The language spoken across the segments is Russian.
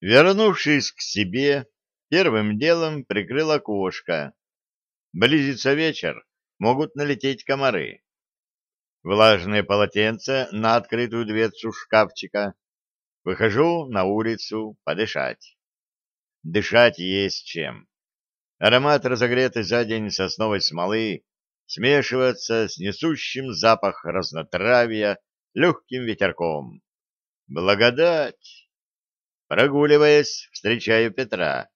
Вернувшись к себе, первым делом прикрыл окошко. Близится вечер, могут налететь комары. Влажное полотенце на открытую дверцу шкафчика. Выхожу на улицу подышать. Дышать есть чем. Аромат разогретой за день сосновой смолы смешивается с несущим запах разнотравья легким ветерком. Благодать! Прогуливаясь, встречаю Петра.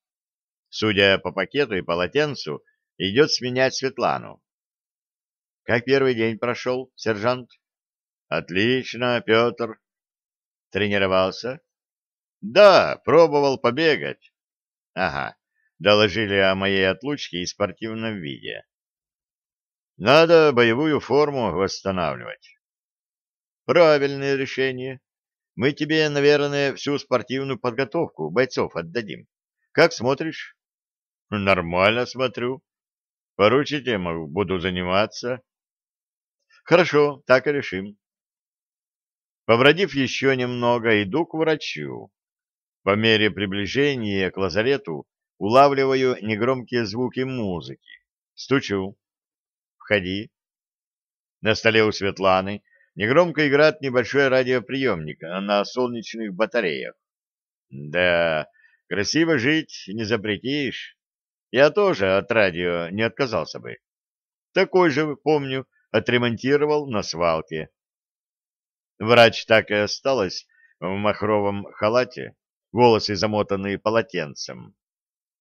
Судя по пакету и полотенцу, идет сменять Светлану. — Как первый день прошел, сержант? — Отлично, Петр. — Тренировался? — Да, пробовал побегать. — Ага, доложили о моей отлучке и спортивном виде. Надо боевую форму восстанавливать. Правильное решение. Мы тебе, наверное, всю спортивную подготовку бойцов отдадим. Как смотришь? Нормально смотрю. Поручите, буду заниматься. Хорошо, так и решим. Побродив еще немного, иду к врачу. По мере приближения к лазарету улавливаю негромкие звуки музыки. Стучу. Входи. На столе у Светланы негромко играет небольшой радиоприемник на солнечных батареях. Да, красиво жить не запретишь. Я тоже от радио не отказался бы. Такой же, помню, отремонтировал на свалке. Врач так и осталась в махровом халате, волосы замотанные полотенцем.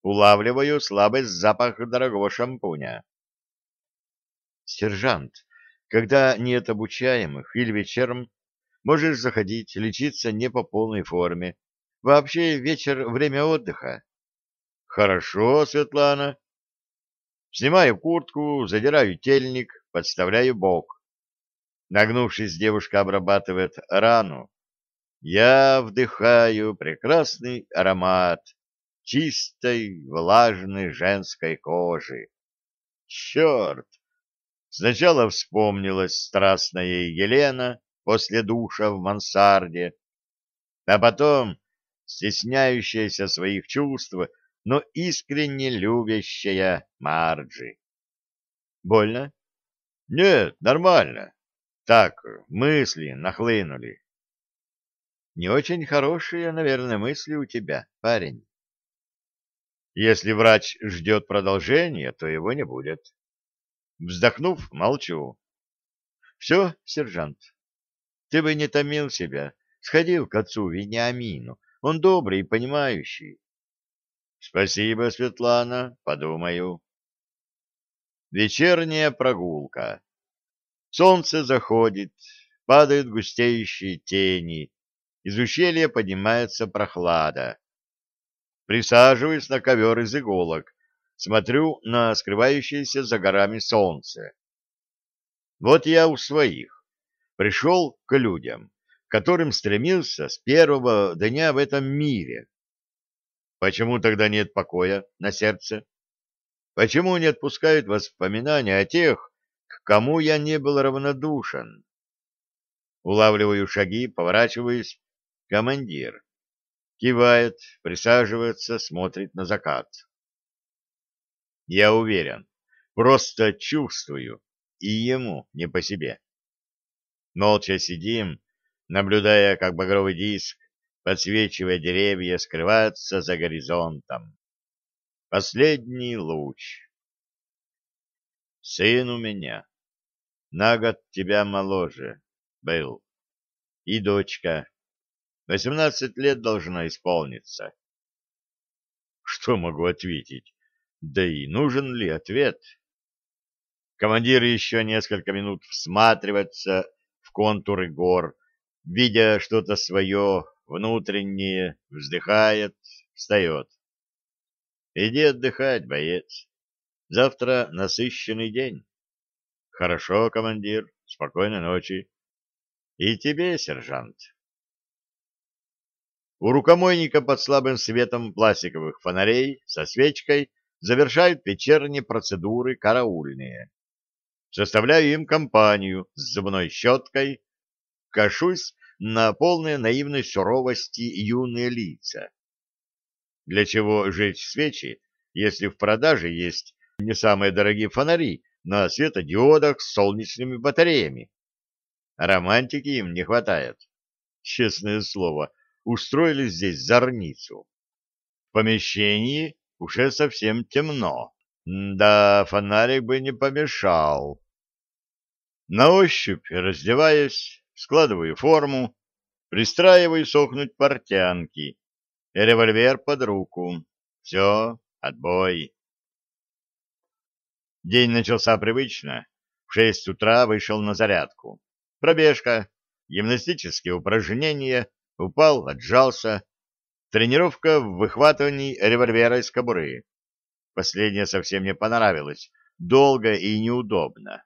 Улавливаю слабый запах дорогого шампуня. Сержант, когда нет обучаемых или вечером, можешь заходить, лечиться не по полной форме. Вообще вечер — время отдыха. Хорошо, Светлана. Снимаю куртку, задираю тельник, подставляю бок. Нагнувшись, девушка обрабатывает рану. Я вдыхаю прекрасный аромат чистой, влажной женской кожи. Черт! Сначала вспомнилась страстная Елена после душа в мансарде, а потом стесняющаяся своих чувств, но искренне любящая Марджи. Больно? Нет, нормально. Так, мысли нахлынули. Не очень хорошие, наверное, мысли у тебя, парень. Если врач ждет продолжения, то его не будет. Вздохнув, молчу. Все, сержант, ты бы не томил себя. Сходил к отцу Вениамину. Он добрый и понимающий. Спасибо, Светлана, подумаю. Вечерняя прогулка. Солнце заходит, падают густеющие тени. Из ущелья поднимается прохлада. Присаживаюсь на ковер из иголок, смотрю на скрывающееся за горами солнце. Вот я у своих. Пришел к людям, к которым стремился с первого дня в этом мире. Почему тогда нет покоя на сердце? Почему не отпускают воспоминания о тех, к кому я не был равнодушен? Улавливаю шаги, поворачиваюсь. Командир. Кивает, присаживается, смотрит на закат. Я уверен, просто чувствую, и ему не по себе. Молча сидим, наблюдая, как багровый диск, подсвечивая деревья, скрывается за горизонтом. Последний луч. Сын у меня. На год тебя моложе был. И дочка. Восемнадцать лет должна исполниться. Что могу ответить? Да и нужен ли ответ? Командир еще несколько минут всматривается в контуры гор, видя что-то свое, внутреннее, вздыхает, встает. Иди отдыхать, боец. Завтра насыщенный день. Хорошо, командир, спокойной ночи. И тебе, сержант. У рукомойника под слабым светом пластиковых фонарей со свечкой завершают вечерние процедуры караульные. Составляю им компанию с зубной щеткой, кашусь на полные наивной суровости юные лица. Для чего жечь свечи, если в продаже есть не самые дорогие фонари на светодиодах с солнечными батареями? Романтики им не хватает. Честное слово, устроили здесь зорницу. В помещении уже совсем темно. Да, фонарик бы не помешал. На ощупь, раздеваясь, складываю форму, пристраиваю сохнуть портянки, револьвер под руку. Все, отбой. День начался привычно. В шесть утра вышел на зарядку. Пробежка, гимнастические упражнения, упал, отжался. Тренировка в выхватывании револьвера из кобуры. Последнее совсем не понравилось. Долго и неудобно.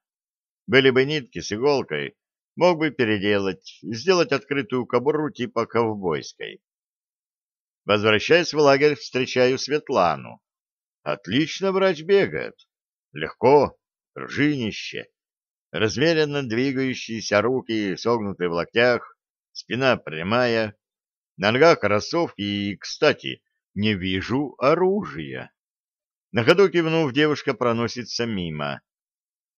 Были бы нитки с иголкой, мог бы переделать, сделать открытую кобуру типа ковбойской. Возвращаясь в лагерь, встречаю Светлану. Отлично врач бегает. Легко, пружинище. Размеренно двигающиеся руки, согнутые в локтях, спина прямая. На ногах кроссовки и, кстати, не вижу оружия. На ходу кивнув, девушка проносится мимо.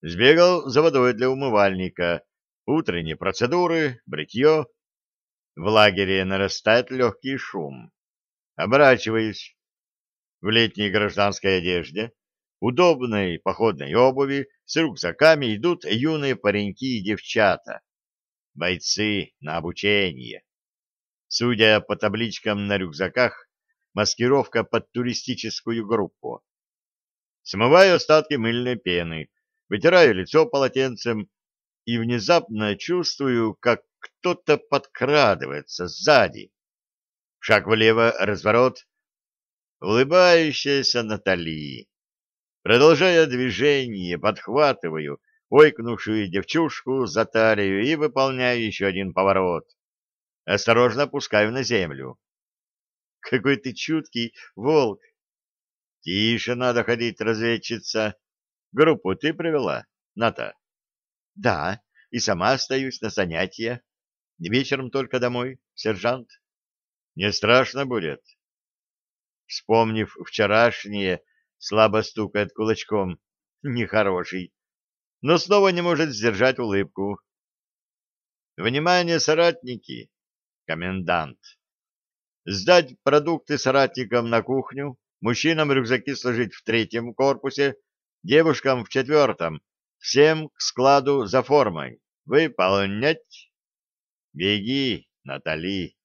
Сбегал за водой для умывальника. Утренние процедуры, бритье. В лагере нарастает легкий шум. Оборачиваюсь. В летней гражданской одежде, удобной походной обуви, с рюкзаками идут юные пареньки и девчата. Бойцы на обучение. Судя по табличкам на рюкзаках, маскировка под туристическую группу. Смываю остатки мыльной пены, вытираю лицо полотенцем и внезапно чувствую, как кто-то подкрадывается сзади. Шаг влево, разворот. Улыбающаяся Натали. Продолжая движение, подхватываю ойкнувшую девчушку за талию и выполняю еще один поворот. Осторожно опускаю на землю. Какой ты чуткий, волк! Тише надо ходить, разведчица. Группу ты привела, Ната? Да, и сама остаюсь на занятия. Вечером только домой, сержант. Не страшно будет? Вспомнив вчерашнее, слабо стукает кулачком. Нехороший. Но снова не может сдержать улыбку. Внимание, соратники! Комендант. Сдать продукты соратникам на кухню, мужчинам рюкзаки сложить в третьем корпусе, девушкам в четвертом, всем к складу за формой. Выполнять. Беги, Натали.